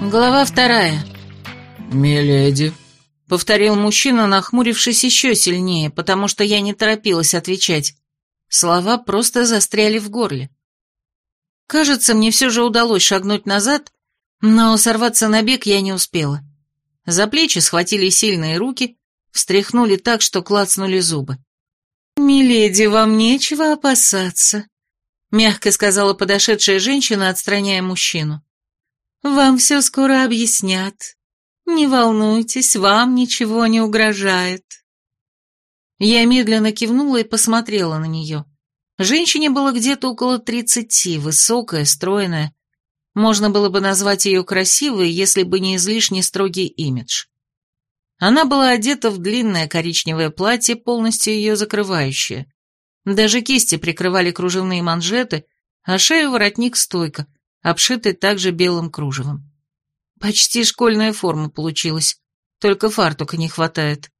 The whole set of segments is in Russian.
Глава вторая. «Миледи», — повторил мужчина, нахмурившись еще сильнее, потому что я не торопилась отвечать. Слова просто застряли в горле. Кажется, мне все же удалось шагнуть назад, но сорваться на бег я не успела. За плечи схватили сильные руки, встряхнули так, что клацнули зубы. «Миледи, вам нечего опасаться», — мягко сказала подошедшая женщина, отстраняя мужчину. «Вам все скоро объяснят. Не волнуйтесь, вам ничего не угрожает». Я медленно кивнула и посмотрела на нее. Женщине было где-то около тридцати, высокая, стройная. Можно было бы назвать ее красивой, если бы не излишне строгий имидж. Она была одета в длинное коричневое платье, полностью ее закрывающее. Даже кисти прикрывали кружевные манжеты, а шею воротник стойка — обшитый также белым кружевом. Почти школьная форма получилась, только фартука не хватает.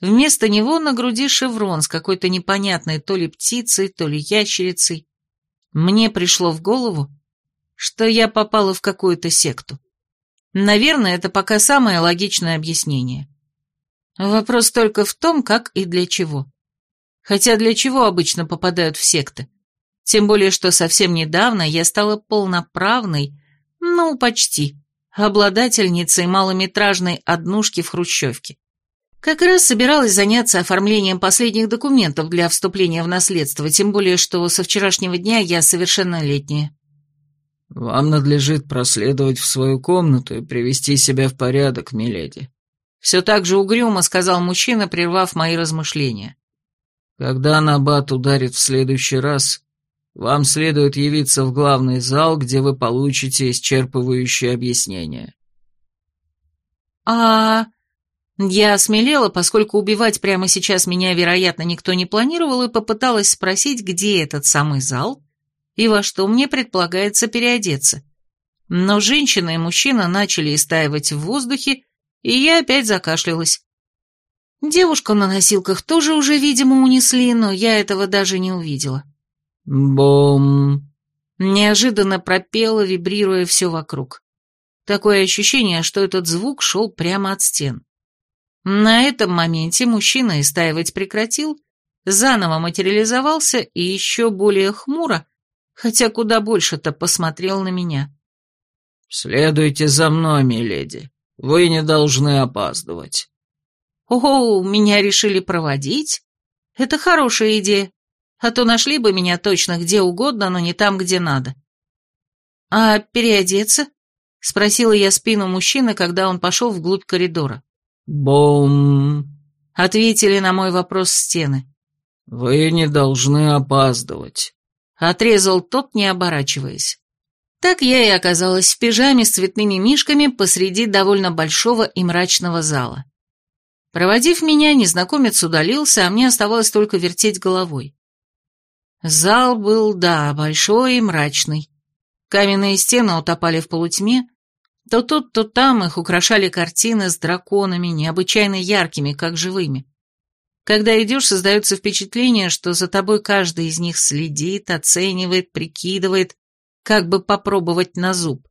Вместо него на груди шеврон с какой-то непонятной то ли птицей, то ли ящерицей. Мне пришло в голову, что я попала в какую-то секту. Наверное, это пока самое логичное объяснение. Вопрос только в том, как и для чего. Хотя для чего обычно попадают в секты? Тем более, что совсем недавно я стала полноправной, ну, почти, обладательницей малометражной однушки в Хрущевке. Как раз собиралась заняться оформлением последних документов для вступления в наследство, тем более, что со вчерашнего дня я совершеннолетняя. «Вам надлежит проследовать в свою комнату и привести себя в порядок, миледи», все так же угрюмо сказал мужчина, прервав мои размышления. «Когда Набат ударит в следующий раз, вам следует явиться в главный зал, где вы получите исчерпывающее объяснение». «А...» Я осмелела, поскольку убивать прямо сейчас меня, вероятно, никто не планировал, и попыталась спросить, где этот самый зал и во что мне предполагается переодеться. Но женщина и мужчина начали истаивать в воздухе, и я опять закашлялась. Девушку на носилках тоже уже, видимо, унесли, но я этого даже не увидела. «Бом!» Неожиданно пропело, вибрируя все вокруг. Такое ощущение, что этот звук шел прямо от стен. На этом моменте мужчина истаивать прекратил, заново материализовался и еще более хмуро, хотя куда больше-то посмотрел на меня. «Следуйте за мной, миледи. Вы не должны опаздывать». «О, меня решили проводить? Это хорошая идея а то нашли бы меня точно где угодно, но не там, где надо. «А переодеться?» — спросила я спину мужчины, когда он пошел вглубь коридора. «Бом!» — ответили на мой вопрос стены. «Вы не должны опаздывать», — отрезал тот, не оборачиваясь. Так я и оказалась в пижаме с цветными мишками посреди довольно большого и мрачного зала. Проводив меня, незнакомец удалился, а мне оставалось только вертеть головой. Зал был, да, большой и мрачный. Каменные стены утопали в полутьме. То тут, то там их украшали картины с драконами, необычайно яркими, как живыми. Когда идешь, создается впечатление, что за тобой каждый из них следит, оценивает, прикидывает, как бы попробовать на зуб.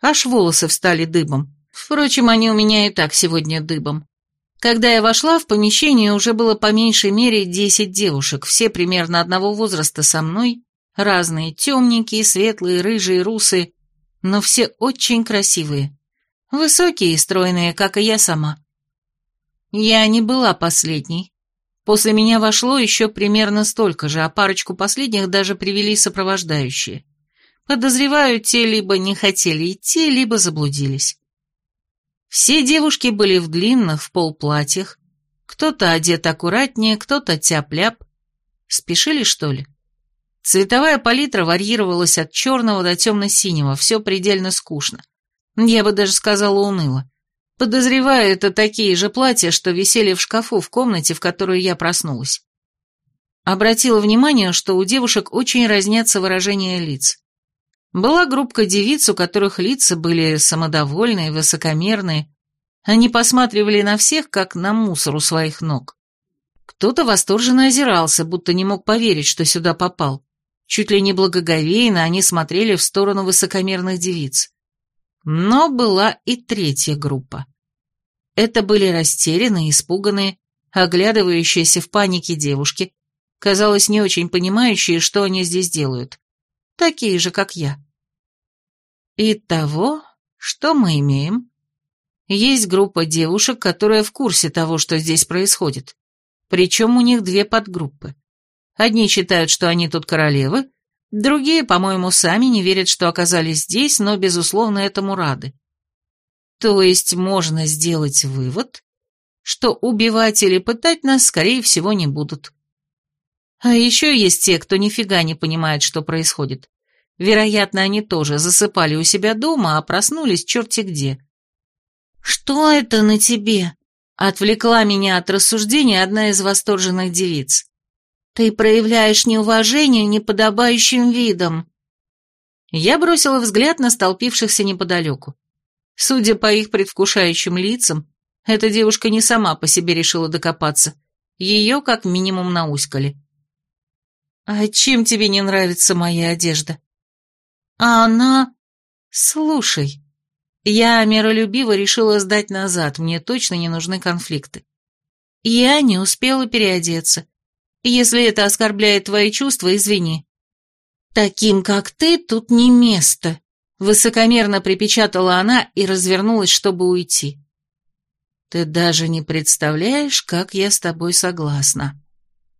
Аж волосы встали дыбом. Впрочем, они у меня и так сегодня дыбом. Когда я вошла, в помещении уже было по меньшей мере десять девушек, все примерно одного возраста со мной, разные, темненькие, светлые, рыжие, русые, но все очень красивые, высокие и стройные, как и я сама. Я не была последней. После меня вошло еще примерно столько же, а парочку последних даже привели сопровождающие. Подозреваю, те либо не хотели идти, либо заблудились. Все девушки были в длинных, в полплатьях, кто-то одет аккуратнее, кто-то тяп-ляп. Спешили, что ли? Цветовая палитра варьировалась от черного до темно-синего, все предельно скучно. Я бы даже сказала уныло. Подозреваю, это такие же платья, что висели в шкафу в комнате, в которой я проснулась. Обратила внимание, что у девушек очень разнятся выражения лиц. Была группка девиц, у которых лица были самодовольные, высокомерные. Они посматривали на всех, как на мусор у своих ног. Кто-то восторженно озирался, будто не мог поверить, что сюда попал. Чуть ли не благоговейно они смотрели в сторону высокомерных девиц. Но была и третья группа. Это были растерянные, испуганные, оглядывающиеся в панике девушки, казалось, не очень понимающие, что они здесь делают. Такие же, как я. Итого, что мы имеем? Есть группа девушек, которая в курсе того, что здесь происходит. Причем у них две подгруппы. Одни считают, что они тут королевы, другие, по-моему, сами не верят, что оказались здесь, но, безусловно, этому рады. То есть можно сделать вывод, что убивать или пытать нас, скорее всего, не будут. А еще есть те, кто нифига не понимает, что происходит. Вероятно, они тоже засыпали у себя дома, а проснулись черти где. «Что это на тебе?» — отвлекла меня от рассуждения одна из восторженных девиц. «Ты проявляешь неуважение неподобающим видом». Я бросила взгляд на столпившихся неподалеку. Судя по их предвкушающим лицам, эта девушка не сама по себе решила докопаться. Ее как минимум науськали. «А чем тебе не нравится моя одежда?» «А она...» «Слушай, я миролюбиво решила сдать назад, мне точно не нужны конфликты. Я не успела переодеться. Если это оскорбляет твои чувства, извини. Таким, как ты, тут не место», — высокомерно припечатала она и развернулась, чтобы уйти. Ты даже не представляешь, как я с тобой согласна.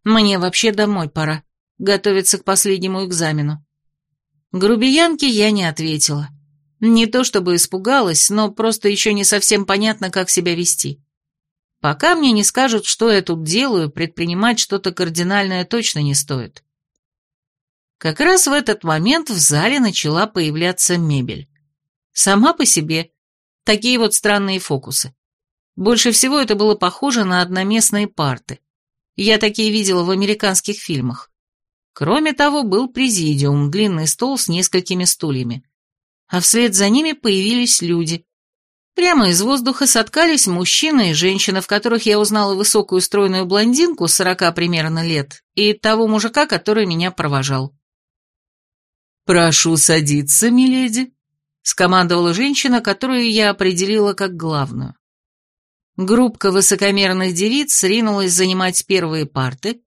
Мне вообще домой пора, готовиться к последнему экзамену. Грубиянке я не ответила. Не то чтобы испугалась, но просто еще не совсем понятно, как себя вести. Пока мне не скажут, что я тут делаю, предпринимать что-то кардинальное точно не стоит. Как раз в этот момент в зале начала появляться мебель. Сама по себе. Такие вот странные фокусы. Больше всего это было похоже на одноместные парты. Я такие видела в американских фильмах. Кроме того, был президиум, длинный стол с несколькими стульями. А вслед за ними появились люди. Прямо из воздуха соткались мужчина и женщина, в которых я узнала высокую стройную блондинку, сорока примерно лет, и того мужика, который меня провожал. «Прошу садиться, миледи», — скомандовала женщина, которую я определила как главную. Группка высокомерных девиц ринулась занимать первые парты,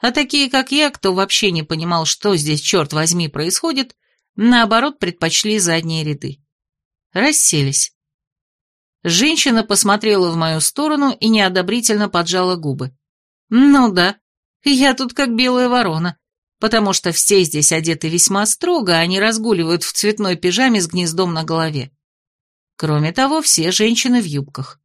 а такие, как я, кто вообще не понимал, что здесь, черт возьми, происходит, наоборот, предпочли задние ряды. Расселись. Женщина посмотрела в мою сторону и неодобрительно поджала губы. «Ну да, я тут как белая ворона, потому что все здесь одеты весьма строго, а они разгуливают в цветной пижаме с гнездом на голове. Кроме того, все женщины в юбках.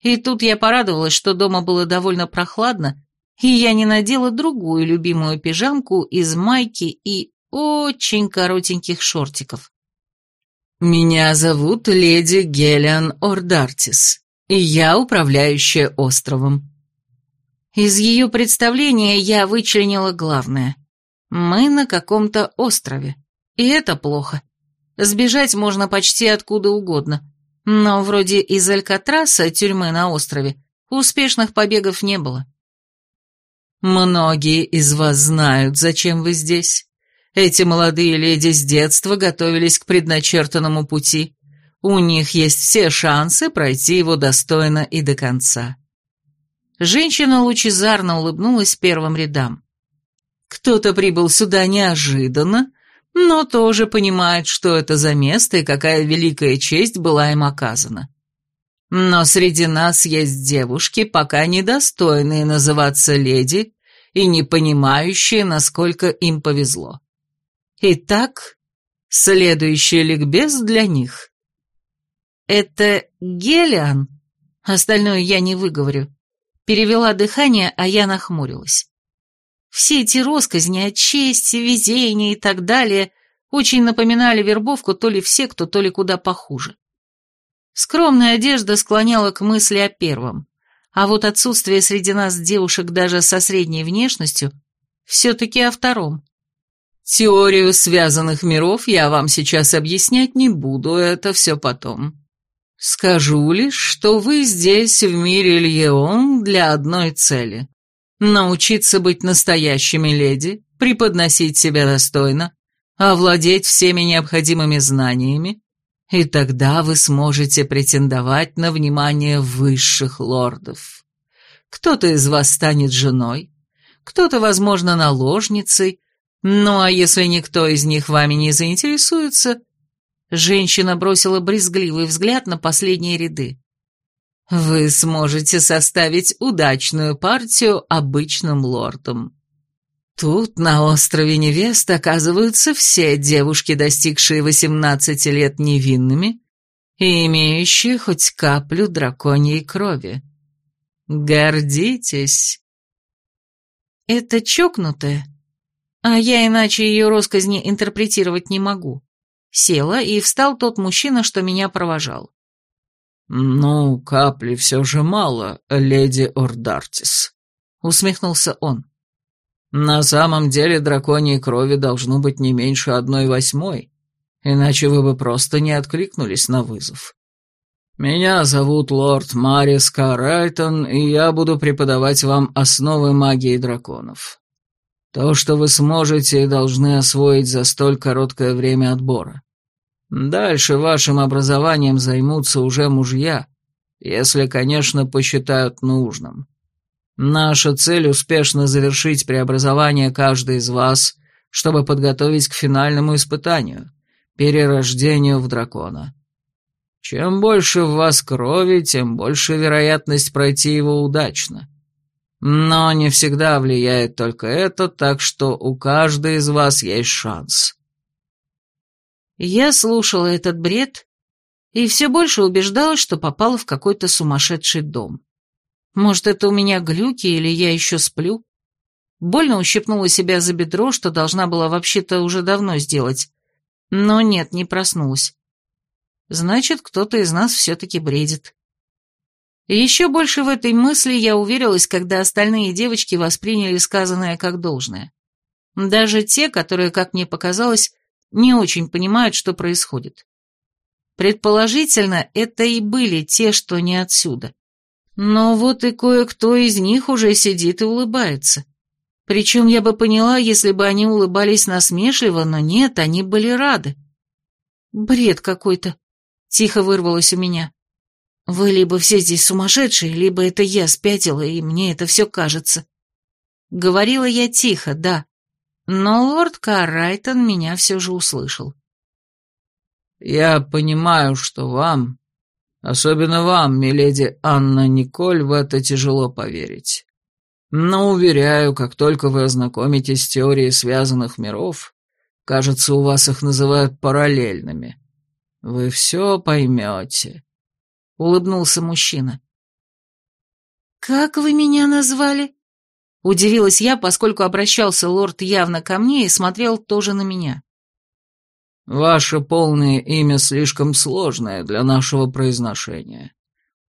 И тут я порадовалась, что дома было довольно прохладно, и я не надела другую любимую пижамку из майки и очень коротеньких шортиков. «Меня зовут леди Гелиан Ордартис, и я управляющая островом». Из ее представления я вычленила главное. Мы на каком-то острове, и это плохо. Сбежать можно почти откуда угодно, но вроде из Алькатраса, тюрьмы на острове, успешных побегов не было. Многие из вас знают, зачем вы здесь. Эти молодые леди с детства готовились к предначертанному пути. У них есть все шансы пройти его достойно и до конца. Женщина лучезарно улыбнулась первым рядам. Кто-то прибыл сюда неожиданно, но тоже понимает, что это за место и какая великая честь была им оказана. Но среди нас есть девушки, пока недостойные называться леди и не понимающие, насколько им повезло. Итак, следующий ликбез для них. Это Гелиан, остальное я не выговорю. Перевела дыхание, а я нахмурилась. Все эти росказни о чести, везении и так далее очень напоминали вербовку то ли в секту, то ли куда похуже. Скромная одежда склоняла к мысли о первом, а вот отсутствие среди нас девушек даже со средней внешностью все-таки о втором. Теорию связанных миров я вам сейчас объяснять не буду, это все потом. Скажу лишь, что вы здесь, в мире Льеон, для одной цели научиться быть настоящими леди, преподносить себя достойно, овладеть всеми необходимыми знаниями и тогда вы сможете претендовать на внимание высших лордов. Кто-то из вас станет женой, кто-то, возможно, наложницей, ну а если никто из них вами не заинтересуется... Женщина бросила брезгливый взгляд на последние ряды. Вы сможете составить удачную партию обычным лордам. Тут, на острове Невест, оказываются все девушки, достигшие 18 лет невинными и имеющие хоть каплю драконьей крови. Гордитесь. Это чокнутая, а я иначе ее росказни интерпретировать не могу. Села, и встал тот мужчина, что меня провожал. «Ну, капли все же мало, леди Ордартис», — усмехнулся он. «На самом деле драконьей крови должно быть не меньше одной восьмой, иначе вы бы просто не откликнулись на вызов. Меня зовут лорд Марис Карайтон, и я буду преподавать вам основы магии драконов. То, что вы сможете и должны освоить за столь короткое время отбора. Дальше вашим образованием займутся уже мужья, если, конечно, посчитают нужным. Наша цель — успешно завершить преобразование каждой из вас, чтобы подготовить к финальному испытанию — перерождению в дракона. Чем больше в вас крови, тем больше вероятность пройти его удачно. Но не всегда влияет только это, так что у каждой из вас есть шанс. Я слушала этот бред и все больше убеждалась, что попала в какой-то сумасшедший дом. Может, это у меня глюки или я еще сплю? Больно ущипнула себя за бедро, что должна была вообще-то уже давно сделать. Но нет, не проснулась. Значит, кто-то из нас все-таки бредит. Еще больше в этой мысли я уверилась, когда остальные девочки восприняли сказанное как должное. Даже те, которые, как мне показалось, не очень понимают, что происходит. Предположительно, это и были те, что не отсюда. Но вот и кое-кто из них уже сидит и улыбается. Причем я бы поняла, если бы они улыбались насмешливо, но нет, они были рады. Бред какой-то. Тихо вырвалось у меня. Вы либо все здесь сумасшедшие, либо это я спятила, и мне это все кажется. Говорила я тихо, да, но лорд Каррайтон меня все же услышал. «Я понимаю, что вам, особенно вам, миледи Анна Николь, в это тяжело поверить. Но, уверяю, как только вы ознакомитесь с теорией связанных миров, кажется, у вас их называют параллельными, вы все поймете», — улыбнулся мужчина. «Как вы меня назвали?» Удивилась я, поскольку обращался лорд явно ко мне и смотрел тоже на меня. «Ваше полное имя слишком сложное для нашего произношения,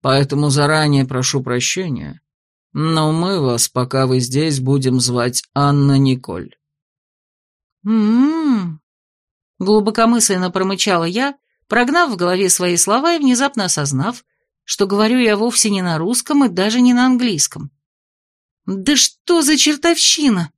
поэтому заранее прошу прощения, но мы вас, пока вы здесь, будем звать Анна Николь». «М-м-м», глубокомысленно промычала я, прогнав в голове свои слова и внезапно осознав, что говорю я вовсе не на русском и даже не на английском. «Да что за чертовщина?»